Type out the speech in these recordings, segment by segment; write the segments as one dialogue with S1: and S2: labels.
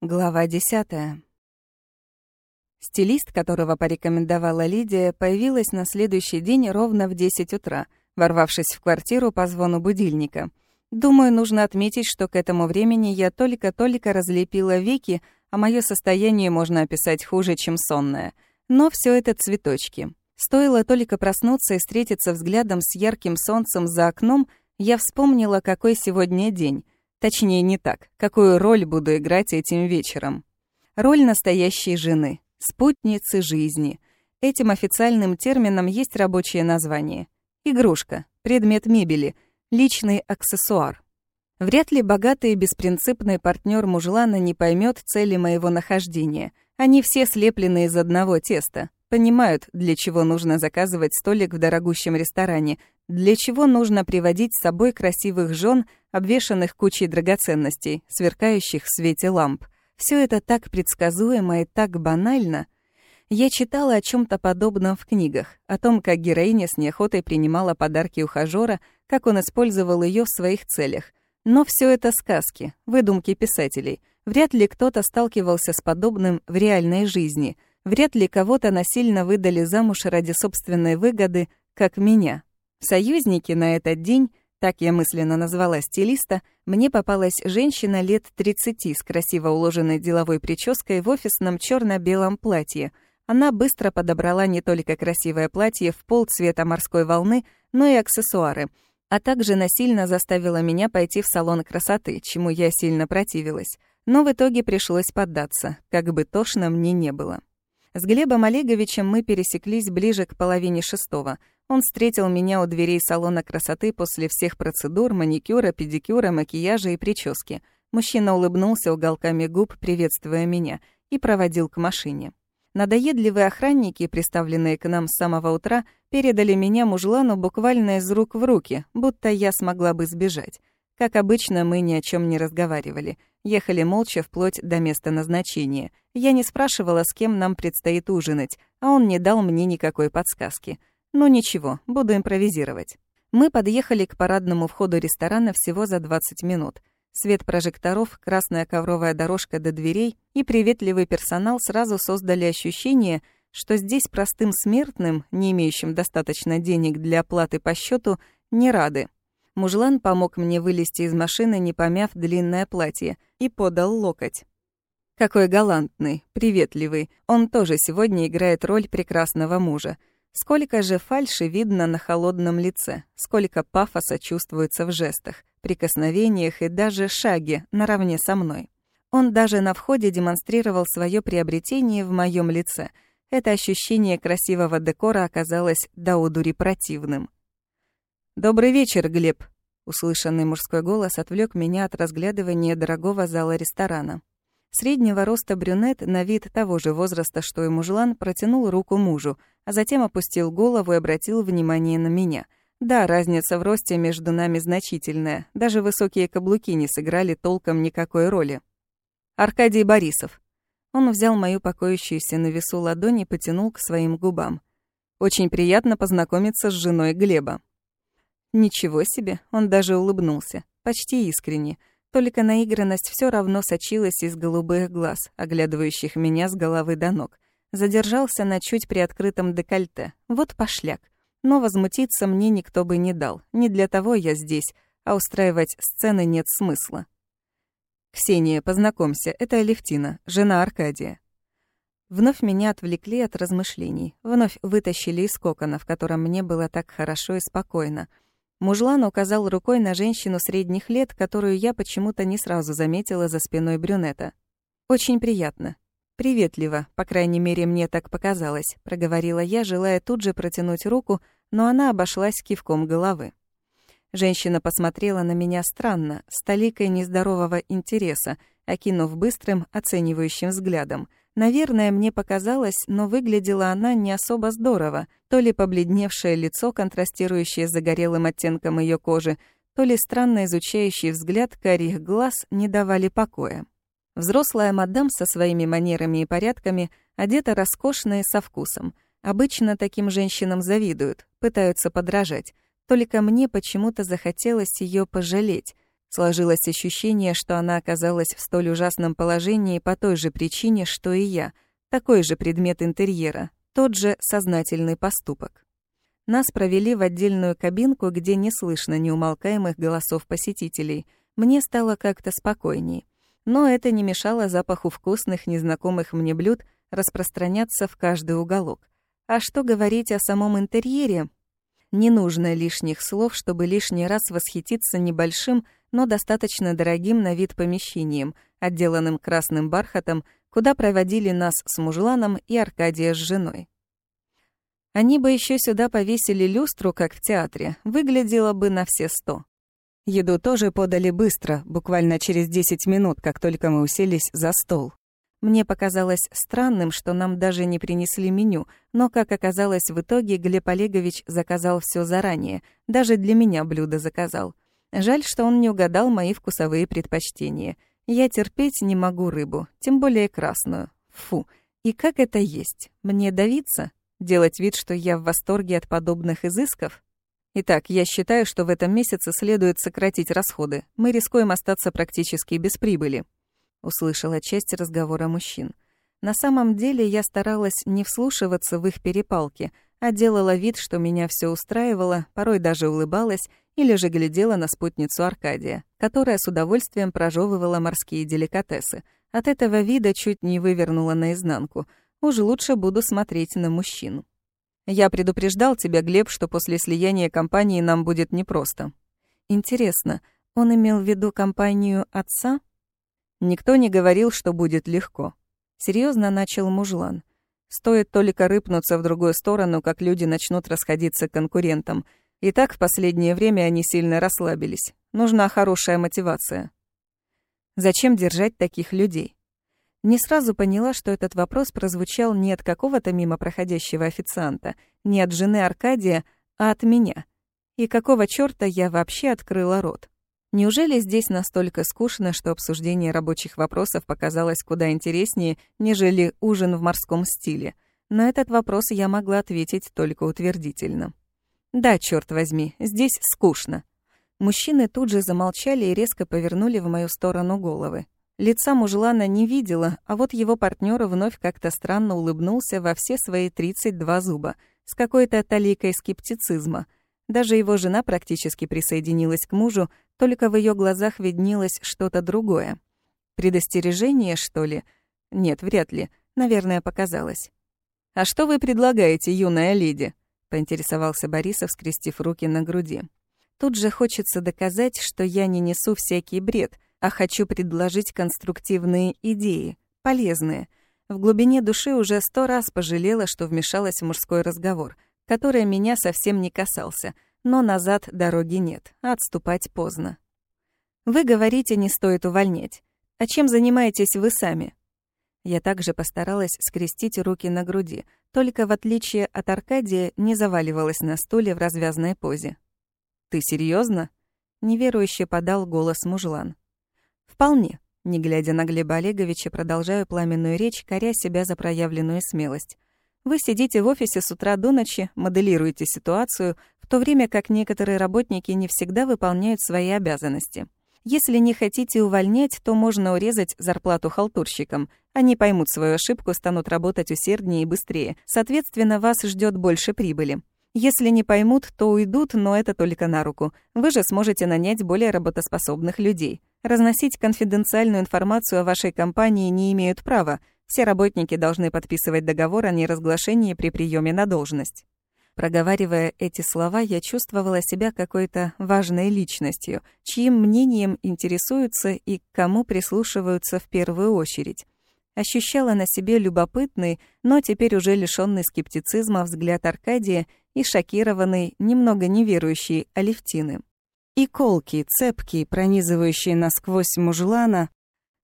S1: Глава десятая. Стилист, которого порекомендовала Лидия, появилась на следующий день ровно в 10 утра, ворвавшись в квартиру по звону будильника. Думаю, нужно отметить, что к этому времени я только-только разлепила веки, а мое состояние можно описать хуже, чем сонное. Но все это цветочки. Стоило только проснуться и встретиться взглядом с ярким солнцем за окном, я вспомнила, какой сегодня день — Точнее, не так. Какую роль буду играть этим вечером? Роль настоящей жены, спутницы жизни. Этим официальным термином есть рабочее название. Игрушка, предмет мебели, личный аксессуар. Вряд ли богатый и беспринципный партнер мужлана не поймет цели моего нахождения. Они все слеплены из одного теста. Понимают, для чего нужно заказывать столик в дорогущем ресторане, для чего нужно приводить с собой красивых жен, обвешанных кучей драгоценностей, сверкающих в свете ламп. Все это так предсказуемо и так банально. Я читала о чем то подобном в книгах, о том, как героиня с неохотой принимала подарки ухажёра, как он использовал ее в своих целях. Но все это сказки, выдумки писателей. Вряд ли кто-то сталкивался с подобным в реальной жизни. Вряд ли кого-то насильно выдали замуж ради собственной выгоды, как меня. Союзники на этот день, так я мысленно назвала стилиста, мне попалась женщина лет 30 с красиво уложенной деловой прической в офисном черно белом платье. Она быстро подобрала не только красивое платье в пол цвета морской волны, но и аксессуары, а также насильно заставила меня пойти в салон красоты, чему я сильно противилась. Но в итоге пришлось поддаться, как бы тошно мне не было. С Глебом Олеговичем мы пересеклись ближе к половине шестого — он встретил меня у дверей салона красоты после всех процедур, маникюра, педикюра, макияжа и прически. Мужчина улыбнулся уголками губ, приветствуя меня, и проводил к машине. Надоедливые охранники, приставленные к нам с самого утра, передали меня мужлану буквально из рук в руки, будто я смогла бы сбежать. Как обычно, мы ни о чем не разговаривали. Ехали молча вплоть до места назначения. Я не спрашивала, с кем нам предстоит ужинать, а он не дал мне никакой подсказки. Ну ничего, буду импровизировать. Мы подъехали к парадному входу ресторана всего за 20 минут. Свет прожекторов, красная ковровая дорожка до дверей и приветливый персонал сразу создали ощущение, что здесь простым смертным, не имеющим достаточно денег для оплаты по счету, не рады. Мужлан помог мне вылезти из машины, не помяв длинное платье, и подал локоть. Какой галантный, приветливый. Он тоже сегодня играет роль прекрасного мужа. Сколько же фальши видно на холодном лице, сколько пафоса чувствуется в жестах, прикосновениях и даже шаге наравне со мной. Он даже на входе демонстрировал свое приобретение в моем лице. Это ощущение красивого декора оказалось до удури противным. «Добрый вечер, Глеб!» Услышанный мужской голос отвлек меня от разглядывания дорогого зала ресторана. Среднего роста брюнет, на вид того же возраста, что и мужлан, протянул руку мужу, а затем опустил голову и обратил внимание на меня. Да, разница в росте между нами значительная. Даже высокие каблуки не сыграли толком никакой роли. Аркадий Борисов. Он взял мою покоящуюся на весу ладонь и потянул к своим губам. Очень приятно познакомиться с женой Глеба. Ничего себе, он даже улыбнулся, почти искренне. Только наигранность все равно сочилась из голубых глаз, оглядывающих меня с головы до ног. Задержался на чуть приоткрытом декольте. Вот пошляк. Но возмутиться мне никто бы не дал. Не для того я здесь, а устраивать сцены нет смысла. «Ксения, познакомься, это Алевтина, жена Аркадия». Вновь меня отвлекли от размышлений. Вновь вытащили из кокона, в котором мне было так хорошо и спокойно — Мужлан указал рукой на женщину средних лет, которую я почему-то не сразу заметила за спиной брюнета. «Очень приятно. Приветливо, по крайней мере, мне так показалось», — проговорила я, желая тут же протянуть руку, но она обошлась кивком головы. Женщина посмотрела на меня странно, с толикой нездорового интереса, окинув быстрым, оценивающим взглядом — Наверное, мне показалось, но выглядела она не особо здорово. То ли побледневшее лицо, контрастирующее с загорелым оттенком ее кожи, то ли странно изучающий взгляд карих глаз не давали покоя. Взрослая мадам со своими манерами и порядками одета роскошно и со вкусом. Обычно таким женщинам завидуют, пытаются подражать. Только мне почему-то захотелось ее пожалеть. Сложилось ощущение, что она оказалась в столь ужасном положении по той же причине, что и я. Такой же предмет интерьера, тот же сознательный поступок. Нас провели в отдельную кабинку, где не слышно неумолкаемых голосов посетителей. Мне стало как-то спокойней. Но это не мешало запаху вкусных, незнакомых мне блюд распространяться в каждый уголок. А что говорить о самом интерьере? Не нужно лишних слов, чтобы лишний раз восхититься небольшим, но достаточно дорогим на вид помещением, отделанным красным бархатом, куда проводили нас с мужланом и Аркадия с женой. Они бы еще сюда повесили люстру, как в театре, выглядело бы на все сто. Еду тоже подали быстро, буквально через 10 минут, как только мы уселись за стол. Мне показалось странным, что нам даже не принесли меню, но, как оказалось, в итоге Глеб Олегович заказал все заранее, даже для меня блюдо заказал. Жаль, что он не угадал мои вкусовые предпочтения. Я терпеть не могу рыбу, тем более красную. Фу, и как это есть? Мне давиться? Делать вид, что я в восторге от подобных изысков? Итак, я считаю, что в этом месяце следует сократить расходы. Мы рискуем остаться практически без прибыли услышала часть разговора мужчин. На самом деле я старалась не вслушиваться в их перепалки, а делала вид, что меня все устраивало, порой даже улыбалась или же глядела на спутницу Аркадия, которая с удовольствием прожевывала морские деликатесы. От этого вида чуть не вывернула наизнанку. Уж лучше буду смотреть на мужчину. Я предупреждал тебя, Глеб, что после слияния компании нам будет непросто. Интересно, он имел в виду компанию отца? Никто не говорил, что будет легко. Серьезно начал мужлан. Стоит только рыпнуться в другую сторону, как люди начнут расходиться к конкурентам. И так в последнее время они сильно расслабились. Нужна хорошая мотивация. Зачем держать таких людей? Не сразу поняла, что этот вопрос прозвучал не от какого-то мимо проходящего официанта, не от жены Аркадия, а от меня. И какого чёрта я вообще открыла рот? Неужели здесь настолько скучно, что обсуждение рабочих вопросов показалось куда интереснее, нежели ужин в морском стиле? На этот вопрос я могла ответить только утвердительно. Да, черт возьми, здесь скучно. Мужчины тут же замолчали и резко повернули в мою сторону головы. Лица мужлана не видела, а вот его партнер вновь как-то странно улыбнулся во все свои 32 зуба, с какой-то таликой скептицизма. Даже его жена практически присоединилась к мужу, только в ее глазах виднелось что-то другое. Предостережение, что ли? Нет, вряд ли. Наверное, показалось. «А что вы предлагаете, юная леди?» — поинтересовался Борисов, скрестив руки на груди. «Тут же хочется доказать, что я не несу всякий бред, а хочу предложить конструктивные идеи, полезные. В глубине души уже сто раз пожалела, что вмешалась в мужской разговор, который меня совсем не касался — но назад дороги нет, отступать поздно. Вы говорите, не стоит увольнять. А чем занимаетесь вы сами? Я также постаралась скрестить руки на груди, только в отличие от Аркадия не заваливалась на стуле в развязной позе. «Ты серьезно? неверующе подал голос мужлан. «Вполне», не глядя на Глеба Олеговича, продолжаю пламенную речь, коря себя за проявленную смелость. Вы сидите в офисе с утра до ночи, моделируете ситуацию, в то время как некоторые работники не всегда выполняют свои обязанности. Если не хотите увольнять, то можно урезать зарплату халтурщикам. Они поймут свою ошибку, станут работать усерднее и быстрее. Соответственно, вас ждет больше прибыли. Если не поймут, то уйдут, но это только на руку. Вы же сможете нанять более работоспособных людей. Разносить конфиденциальную информацию о вашей компании не имеют права. Все работники должны подписывать договор о неразглашении при приеме на должность. Проговаривая эти слова, я чувствовала себя какой-то важной личностью, чьим мнением интересуются и к кому прислушиваются в первую очередь. Ощущала на себе любопытный, но теперь уже лишённый скептицизма взгляд Аркадия и шокированный, немного неверующий Алевтины. И колкий, цепкий, пронизывающий насквозь мужлана,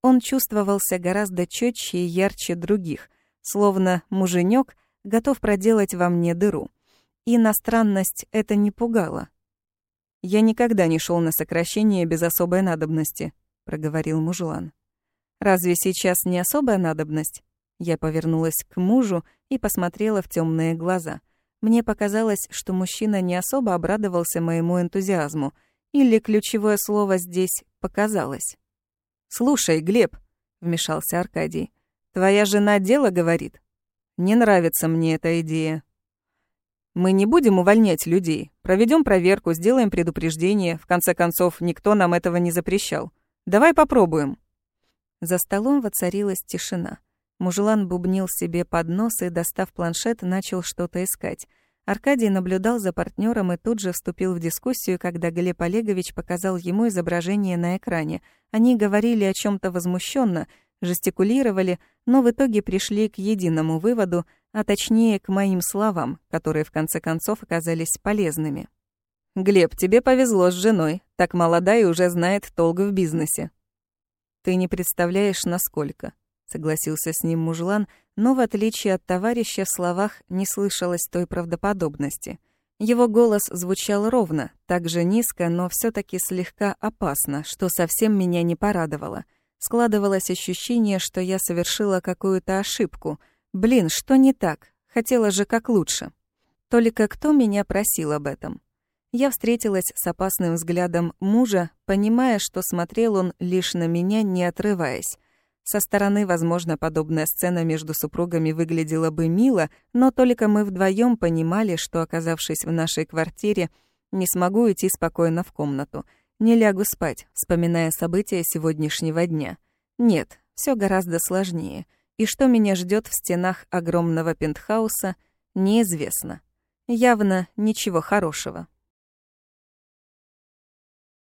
S1: он чувствовался гораздо четче и ярче других, словно муженек готов проделать во мне дыру. И на это не пугало. «Я никогда не шел на сокращение без особой надобности», — проговорил мужлан. «Разве сейчас не особая надобность?» Я повернулась к мужу и посмотрела в темные глаза. Мне показалось, что мужчина не особо обрадовался моему энтузиазму, Или ключевое слово здесь «показалось»? «Слушай, Глеб», — вмешался Аркадий, — «твоя жена дело говорит?» «Не нравится мне эта идея». «Мы не будем увольнять людей. Проведем проверку, сделаем предупреждение. В конце концов, никто нам этого не запрещал. Давай попробуем». За столом воцарилась тишина. Мужелан бубнил себе под нос и, достав планшет, начал что-то искать. Аркадий наблюдал за партнером и тут же вступил в дискуссию, когда Глеб Олегович показал ему изображение на экране. Они говорили о чем то возмущенно, жестикулировали, но в итоге пришли к единому выводу, а точнее к моим словам, которые в конце концов оказались полезными. «Глеб, тебе повезло с женой, так молодая и уже знает толк в бизнесе». «Ты не представляешь, насколько», — согласился с ним мужлан, но в отличие от товарища в словах не слышалось той правдоподобности. Его голос звучал ровно, так же низко, но все таки слегка опасно, что совсем меня не порадовало. Складывалось ощущение, что я совершила какую-то ошибку. Блин, что не так? Хотела же как лучше. Только кто меня просил об этом? Я встретилась с опасным взглядом мужа, понимая, что смотрел он лишь на меня, не отрываясь. Со стороны, возможно, подобная сцена между супругами выглядела бы мило, но только мы вдвоем понимали, что, оказавшись в нашей квартире, не смогу идти спокойно в комнату. Не лягу спать, вспоминая события сегодняшнего дня. Нет, все гораздо сложнее. И что меня ждет в стенах огромного пентхауса, неизвестно. Явно ничего хорошего.